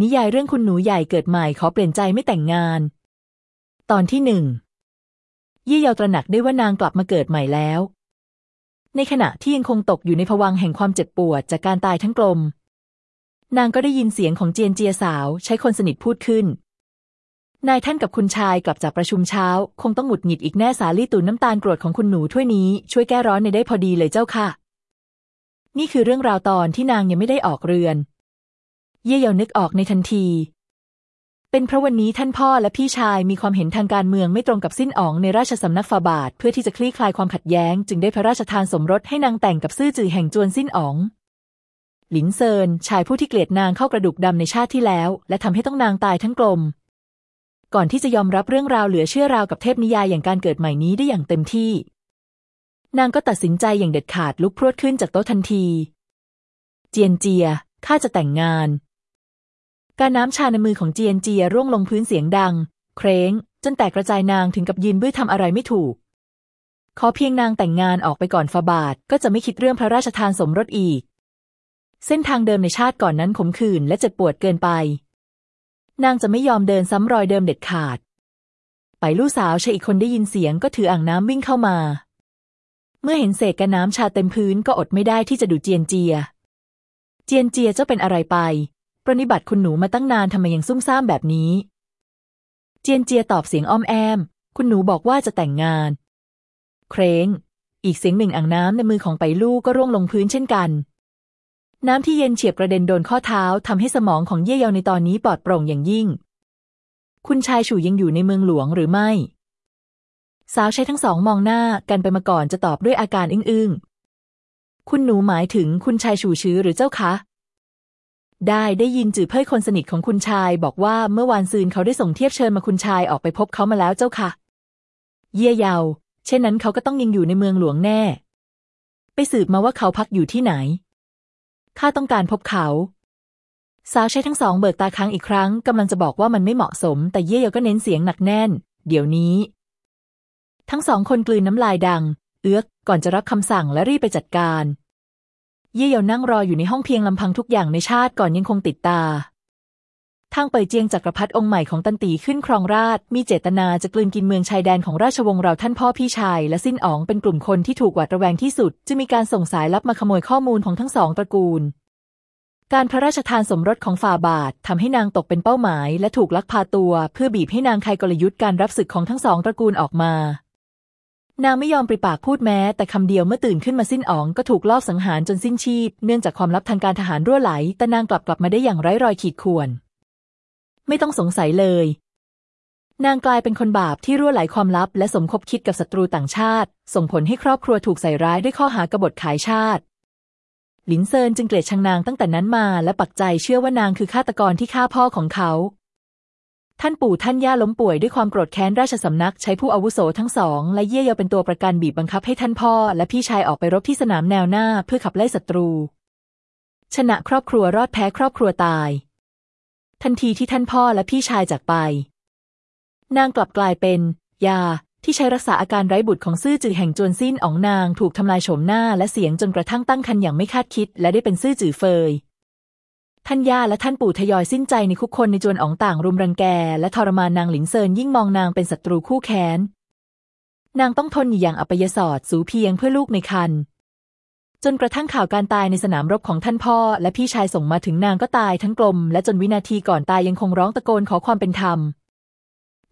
นิยายเรื่องคุณหนูใหญ่เกิดใหม่ขอเปลี่ยนใจไม่แต่งงาน ตอนที่หนึ่งยี่เยาตระหนักได้ว่านางกลับมาเกิดใหม่แล้ว ในขณะที่ยังคงตกอยู่ในภวังแห่งความเจ็บปวดจากการตายทั้งกลม นางก็ได้ยินเสียงของเจียนเจียสาวใช้คนสนิทพูดขึ้น นายท่านกับคุณชายกลับจากประชุมเช้า คงต้องหงุดหงิดอีกแน่สาลี่ตุนน้ำตาลกรวดของคุณหนูถ้วยนี้ช่วยแก้ร้อนในได้พอดีเลยเจ้าค่ะ นี่คือเรื่องราวตอนที่นางยังไม่ได้ออกเรือน เย่เยานึกออกในทันที เป็นเพราะวันนี้ท่านพ่อและพี่ชายมีความเห็นทางการเมืองไม่ตรงกับสิ้นอ๋องในราชสำนักฝาบาท เพื่อที่จะคลี่คลายความขัดแย้ง จึงได้พระราชทานสมรสให้นางแต่งกับซื่อจือแห่งจวนสิ้นอ๋องหลินเซินชายผู้ที่เกลียดนางเข้ากระดูกดำในชาติที่แล้ว และทำให้ต้องนางตายทั้งกลม ก่อนที่จะยอมรับเรื่องราวเหลือเชื่อราวกับเทพนิยายอย่างการเกิดใหม่นี้ได้อย่างเต็มที่ นางก็ตัดสินใจอย่างเด็ดขาดลุกพรวดขึ้นจากโต๊ะทันที เจียนเจียข้าจะแต่งงาน การน้ำชาในมือของเจียนเจียร่วงลงพื้นเสียงดัง เคร้ง จนแตกกระจายนางถึงกับยืนบื้อทำอะไรไม่ถูก ขอเพียงนางแต่งงานออกไปก่อนฟาบาท ก็จะไม่คิดเรื่องพระราชทานสมรสอีก เส้นทางเดิมในชาติก่อนนั้นขมขื่นและเจ็บปวดเกินไป นางจะไม่ยอมเดินซ้ำรอยเดิมเด็ดขาด ไปลูกสาวชายอีกคนได้ยินเสียงก็ถืออ่างน้ำวิ่งเข้ามา เมื่อเห็นเศษกระน้ำชาเต็มพื้นก็อดไม่ได้ที่จะดูเจียนเจีย เจียนเจียเจ้าเป็นอะไรไป ปรนิบัติคุณหนูมาตั้งนานทำไมยังซุ่มซ่ามแบบนี้ เจียนเจียตอบเสียงอ้อมแอม คุณหนูบอกว่าจะแต่งงาน เคร้ง อีกเสียงหนึ่งอ่างน้ำในมือของไปลูกก็ร่วงลงพื้นเช่นกัน น้ำที่เย็นเฉียบกระเด็นโดนข้อเท้าทำให้สมองของเย่เยาในตอนนี้ปลอดโปร่งอย่างยิ่ง คุณชายฉู่ยังอยู่ในเมืองหลวงหรือไม่ สาวใช้ทั้งสองมองหน้ากันไปมาก่อนจะตอบด้วยอาการอึ้งๆคุณหนูหมายถึงคุณชายฉู่ชื้อหรือเจ้าคะ ได้ได้ยินจื่อเพ่ยคนสนิทของคุณชาย บอกว่าเมื่อวานซืนเขาได้ส่งเทียบเชิญมาคุณชายออกไปพบเขามาแล้วเจ้าค่ะ เย่เยา เช่นนั้นเขาก็ต้องยังอยู่ในเมืองหลวงแน่ ไปสืบมาว่าเขาพักอยู่ที่ไหนข้าต้องการพบเขา สาวใช้ทั้งสองเบิกตาค้างอีกครั้งกำลังจะบอกว่ามันไม่เหมาะสม แต่เย่เยาก็เน้นเสียงหนักแน่น เดี๋ยวนี้ ทั้งสองคนกลืนน้ำลายดัง เอื้อกก่อนจะรับคำสั่งและรีบไปจัดการ เย่เยานั่งรออยู่ในห้องเพียงลำพังทุกอย่างในชาติก่อนยังคงติดตา ทางเปยเจียงจักรพรรดิองค์ใหม่ของตันตีขึ้นครองราชมีเจตนาจะกลืนกินเมืองชายแดนของราชวงศ์เราท่านพ่อพี่ชาย และสิ้นอ๋องเป็นกลุ่มคนที่ถูกหวาดระแวงที่สุด จึงมีการส่งสายลับมาขโมยข้อมูลของทั้งสองตระกูล การพระราชทานสมรสของฝ่าบาททำให้นางตกเป็นเป้าหมาย และถูกลักพาตัว เพื่อบีบให้นางคายกลยุทธ์การรับศึกของทั้งสองตระกูลออกมา นางไม่ยอมปริปากพูดแม้ แต่คำเดียวเมื่อตื่นขึ้นมาสิ้นอ๋องก็ถูกลอบสังหารจนสิ้นชีพ เนื่องจากความลับทางการทหารรั่วไหล แต่นางกลับกลับมาได้อย่างไร้รอยขีดข่วน ไม่ต้องสงสัยเลย นางกลายเป็นคนบาปที่รั่วไหลความลับ และสมคบคิดกับศัตรูต่างชาติ ส่งผลให้ครอบครัวถูกใส่ร้ายด้วยข้อหากบฏขายชาติ หลินเซินจึงเกลียดชังนางตั้งแต่นั้นมาและปักใจเชื่อว่านางคือฆาตกรที่ฆ่าพ่อของเขา ท่านปู่ท่านย่าล้มป่วยด้วยความโกรธแค้นราชสำนักใช้ผู้อาวุโสทั้งสอง และเย่เยาเป็นตัวประกันบีบบังคับให้ท่านพ่อ และพี่ชายออกไปรบที่สนามแนวหน้าเพื่อขับไล่ศัตรู ชนะครอบครัวรอดแพ้ครอบครัวตาย ทันทีที่ท่านพ่อและพี่ชายจากไป นางกลับกลายเป็น ยาที่ใช้รักษาอาการไร้บุตรของซื่อจือแห่งจวนสิ้นอ๋องนางถูกทำลายโฉมหน้าและเสียงจนกระทั่งตั้งครรภ์อย่างไม่คาดคิด และได้เป็นซื่อจือเฟย ท่านย่าและท่านปู่ทยอยสิ้นใจในคุกคนในจวนอ๋องต่างรุมรังแก และทรมานนางหลินเซินยิ่งมองนางเป็นศัตรูคู่แค้น นางต้องทนอยู่อย่างอัปยศอดสูเพียงเพื่อลูกในครรภ์จนกระทั่งข่าวการตายในสนามรบของท่านพ่อ และพี่ชายส่งมาถึงนางก็ตายทั้งกลม และจนวินาทีก่อนตายยังคงร้องตะโกนขอความเป็นธรรม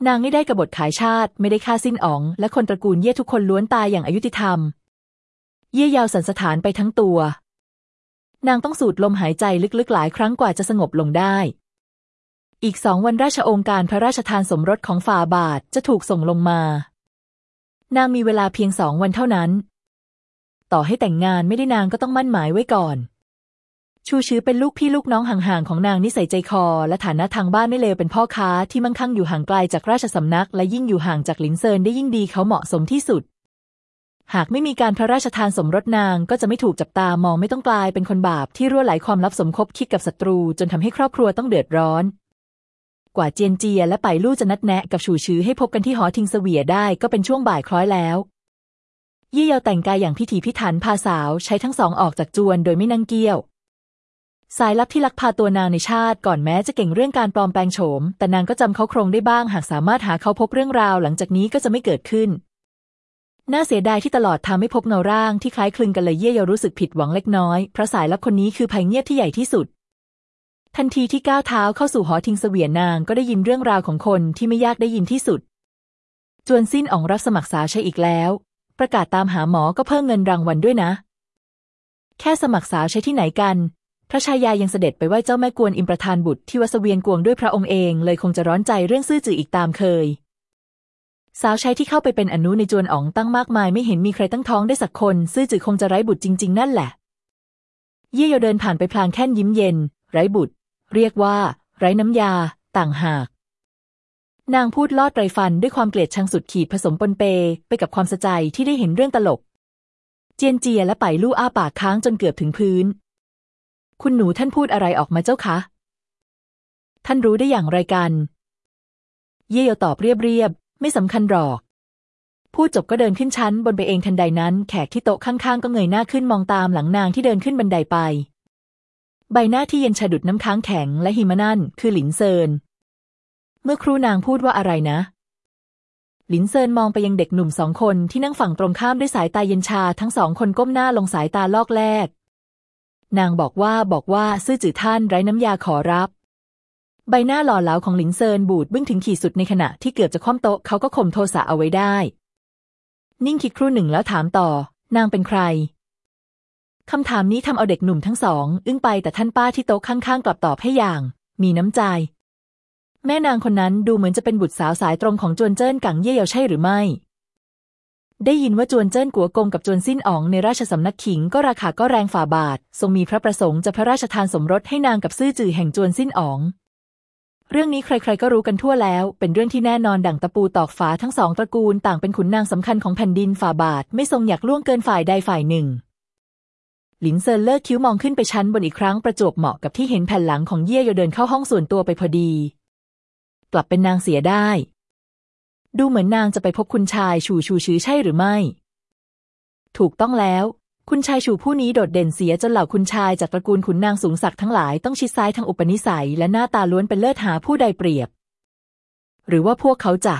นางไม่ได้กบฏขายชาติ ไม่ได้ฆ่าสิ้นอ๋อง และคนตระกูลเย่ทุกคนล้วนตายอย่างอายุติธรรม เย่ยาวสันสถานไปทั้งตัว นางต้องสูดลมหายใจลึกๆหลายครั้งกว่าจะสงบลงได้ อีกสองวันราชองการพระราชทานสมรสของฝ่าบาทจะถูกส่งลงมา นางมีเวลาเพียงสองวันเท่านั้น ต่อให้แต่งงานไม่ได้นางก็ต้องมั่นหมายไว้ก่อน ชูชื้อเป็นลูกพี่ลูกน้องห่างๆของนางนิสัยใจคอ และฐานะทางบ้านไม่เลวเป็นพ่อค้าที่มั่งคั่งอยู่ห่างไกลจากราชสำนัก และยิ่งอยู่ห่างจากหลินเซินได้ยิ่งดีเขาเหมาะสมที่สุด หากไม่มีการพระราชทานสมรสนางก็จะไม่ถูกจับตามองไม่ต้องกลายเป็นคนบาปที่รั่วไหลความลับสมคบคิดกับศัตรูจนทำให้ครอบครัวต้องเดือดร้อน กว่าเจียนเจียและไปลู่จะนัดแนะกับชูชื้อให้พบกันที่หอทิงเสวียได้ก็เป็นช่วงบ่ายคล้อยแล้ว ยี่เยาแต่งกายอย่างพิถีพิถันพาสาวใช้ทั้งสองออกจากจวนโดยไม่นั่งเกี้ยว สายลับที่ลักพาตัวนางในชาติก่อนแม้จะเก่งเรื่องการปลอมแปลงโฉม แต่นางก็จำเขาโครงได้บ้าง หากสามารถหาเขาพบเรื่องราวหลังจากนี้ก็จะไม่เกิดขึ้น น่าเสียดายที่ตลอดทำไม่พบเงาร่างที่คล้ายคลึงกันเลยเย่เยารู้สึกผิดหวังเล็กน้อยเพราะสายลับคนนี้คือภัยเงียบที่ใหญ่ที่สุด ทันทีที่ก้าวเท้าเข้าสู่หอทิงเสวียนนางก็ได้ยินเรื่องราวของคนที่ไม่ยากได้ยินที่สุด จวนสิ้นอองรับสมัครสาวใช้อีกแล้ว ประกาศตามหาหมอก็เพิ่มเงินรางวัลด้วยนะ แค่สมัครสาวใช้ที่ไหนกัน พระชายายังเสด็จไปไหว้เจ้าแม่กวนอิมประธานบุตรที่วัดเสวียนกวงด้วยพระองค์เองเลยคงจะร้อนใจเรื่องซื่อจื่ออีกตามเคย สาวใช้ที่เข้าไปเป็นอนุในจวนอ๋องตั้งมากมาย ไม่เห็นมีใครตั้งท้องได้สักคน ซื่อจือคงจะไร้บุตรจริง ๆ นั่นแหละ เยี่ยโยเดินผ่านไปพลางแค่นยิ้มเย็น ไร้บุตร เรียกว่า ไร้น้ำยา ต่างหาก นางพูดลอดไรฟันด้วยความเกลียดชังสุดขีดผสมปนเป ไปกับความสะใจที่ได้เห็นเรื่องตลก เจียนเจียและไปลู่อ้าปากค้างจนเกือบถึงพื้น คุณหนูท่านพูดอะไรออกมาเจ้าคะ ท่านรู้ได้อย่างไรกัน เย่เยตอบเรียบๆ ไม่สำคัญหรอกพูดจบก็เดินขึ้นชั้นบนไปเองทันใดนั้น แขกที่โต๊ะข้างๆ ก็เงยหน้าขึ้นมองตามหลังนางที่เดินขึ้นบันไดไป ใบหน้าที่เย็นชาดุดน้ำค้างแข็งและหิมะนั่นคือหลินเซิน เมื่อครูนางพูดว่าอะไรนะ หลินเซินมองไปยังเด็กหนุ่มสองคนที่นั่งฝั่งตรงข้ามด้วยสายตาเย็นชาทั้งสองคนก้มหน้าลงสายตาลอกแลกนางบอกว่าบอกว่าซื่อจื่อท่านไร้น้ำยาขอรับ ใบหน้าหล่อเหลาของหลินเซินบูดบึ้งถึงขีดสุดในขณะที่เกือบจะคว่ำโต๊ะเขาก็ข่มโทสะเอาไว้ได้ นิ่งคิดครู่หนึ่งแล้วถามต่อ นางเป็นใครคำถามนี้ทำเอาเด็กหนุ่มทั้งสอง อึ้งไปแต่ท่านป้าที่โต๊ะข้างๆ กลับตอบให้อย่าง มีน้ำใจ แม่นางคนนั้นดูเหมือนจะเป็นบุตรสาวสายตรงของจวนเจิ้นกังเย่เยาใช่หรือไม่ ได้ยินว่าจวนเจิ้นกัวกงกับจวนสิ้นอ๋องในราชสำนักขิงก็ราข่าก็แรงฝ่าบาท ทรงมีพระประสงค์จะพระราชทานสมรสให้นางกับซื่อจือแห่งจวนสิ้นอ๋อง เรื่องนี้ใครๆก็รู้กันทั่วแล้ว เป็นเรื่องที่แน่นอนดั่งตะปูตอกฝาทั้งสองตระกูลต่างเป็นขุนนางสำคัญของแผ่นดินฝ่าบาท ไม่ทรงอยากล่วงเกินฝ่ายใดฝ่ายหนึ่ง หลินเซินเลิกคิ้วมองขึ้นไปชั้นบนอีกครั้งประจวบเหมาะกับที่เห็นแผ่นหลังของเย่ยโยเดินเข้าห้องส่วนตัวไปพอดี กลับเป็นนางเสียได้ ดูเหมือนนางจะไปพบคุณชายชูชูชื้อใช่หรือไม่ ถูกต้องแล้ว คุณชายชูผู้นี้โดดเด่นเสียจนเหล่าคุณชายจากตระกูลขุนนางสูงศักดิ์ทั้งหลายต้องชิดซ้ายทางอุปนิสัย และหน้าตาล้วนเป็นเลิศหาผู้ใดเปรียบ หรือว่าพวกเขาจะ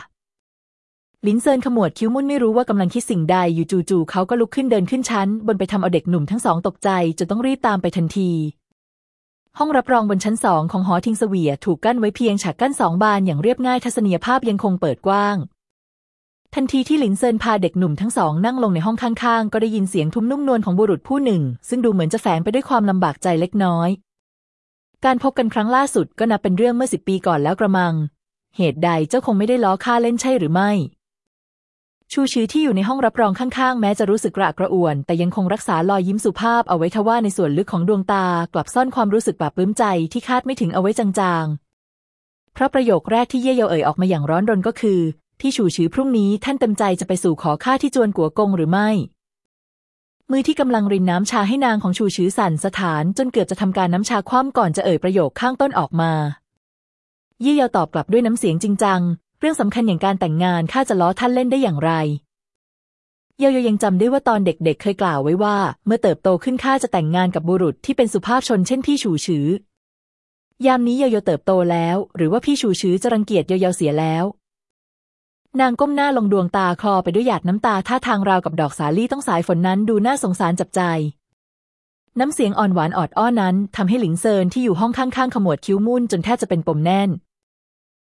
ลินเซินขมวดคิ้วมุ่นไม่รู้ว่ากำลังคิดสิ่งใดอยู่จู่ๆเขาก็ลุกขึ้นเดินขึ้นชั้น บนไปทำเอาเด็กหนุ่มทั้งสองตกใจจนต้องรีบตามไปทันที ห้องรับรองบนชั้นสองของหอทิงเสวียถูกกั้นไว้เพียงฉากกั้นสองบานอย่างเรียบง่ายทัศนียภาพยังคงเปิดกว้าง ทันทีที่หลินเซินพาเด็กหนุ่มทั้งสองนั่งลงในห้องข้างๆ ก็ได้ยินเสียงทุ้มนุ่มนวลของบุรุษผู้หนึ่ง ซึ่งดูเหมือนจะแฝงไปด้วยความลำบากใจเล็กน้อย การพบกันครั้งล่าสุดก็นับเป็นเรื่องเมื่อสิบปีก่อนแล้วกระมัง เหตุใดเจ้าคงไม่ได้ล้อค่าเล่นใช่หรือไม่ ชูชื้อที่อยู่ในห้องรับรองข้างๆ แม้จะรู้สึกกระอักกระอ่วน แต่ยังคงรักษารอยยิ้มสุภาพเอาไว้ทว่าในส่วนลึกของดวงตากลับซ่อนความรู้สึกปลาบปลื้มใจที่คาดไม่ถึงเอาไว้จางๆ เพราะประโยคแรกที่เย่เยาเอ่ยออกมาอย่างร้อนรนก็คือ ที่ฉูชื้อพรุ่งนี้ท่านเต็มใจจะไปสู่ขอข้าที่จวนกัวกงหรือไม่ มือที่กำลังรินน้ำชาให้นางของชูชื้อสั่นสถานจนเกือบจะทำการน้ำชาคว่ำก่อนจะเอ่ยประโยคข้างต้นออกมาเยี่ยยาตอบกลับด้วยน้ำเสียงจริงจัง เรื่องสำคัญอย่างการแต่งงานข้าจะล้อท่านเล่นได้อย่างไร เยายยังจำได้ว่าตอนเด็กๆเเคยกล่าวไว้ว่า เมื่อเติบโตขึ้นข้าจะแต่งงานกับบุรุษที่เป็นสุภาพชนเช่นพี่ชูชื้อยามนี้เยายเติบโตแล้ว หรือว่าพี่ชูชื้อจะรังเกียจเยายเสียแล้ว นางก้มหน้าลงดวงตาคลอไปด้วยหยาดน้ำตาท่าทางราวกับดอกสาลี่ต้องสายฝนนั้นดูน่าสงสารจับใจ น้ำเสียงอ่อนหวานออดอ้อนนั้นทำให้หลิงเซินที่อยู่ห้องข้างๆขมวดคิ้วมุ่นจนแทบจะเป็นปมแน่น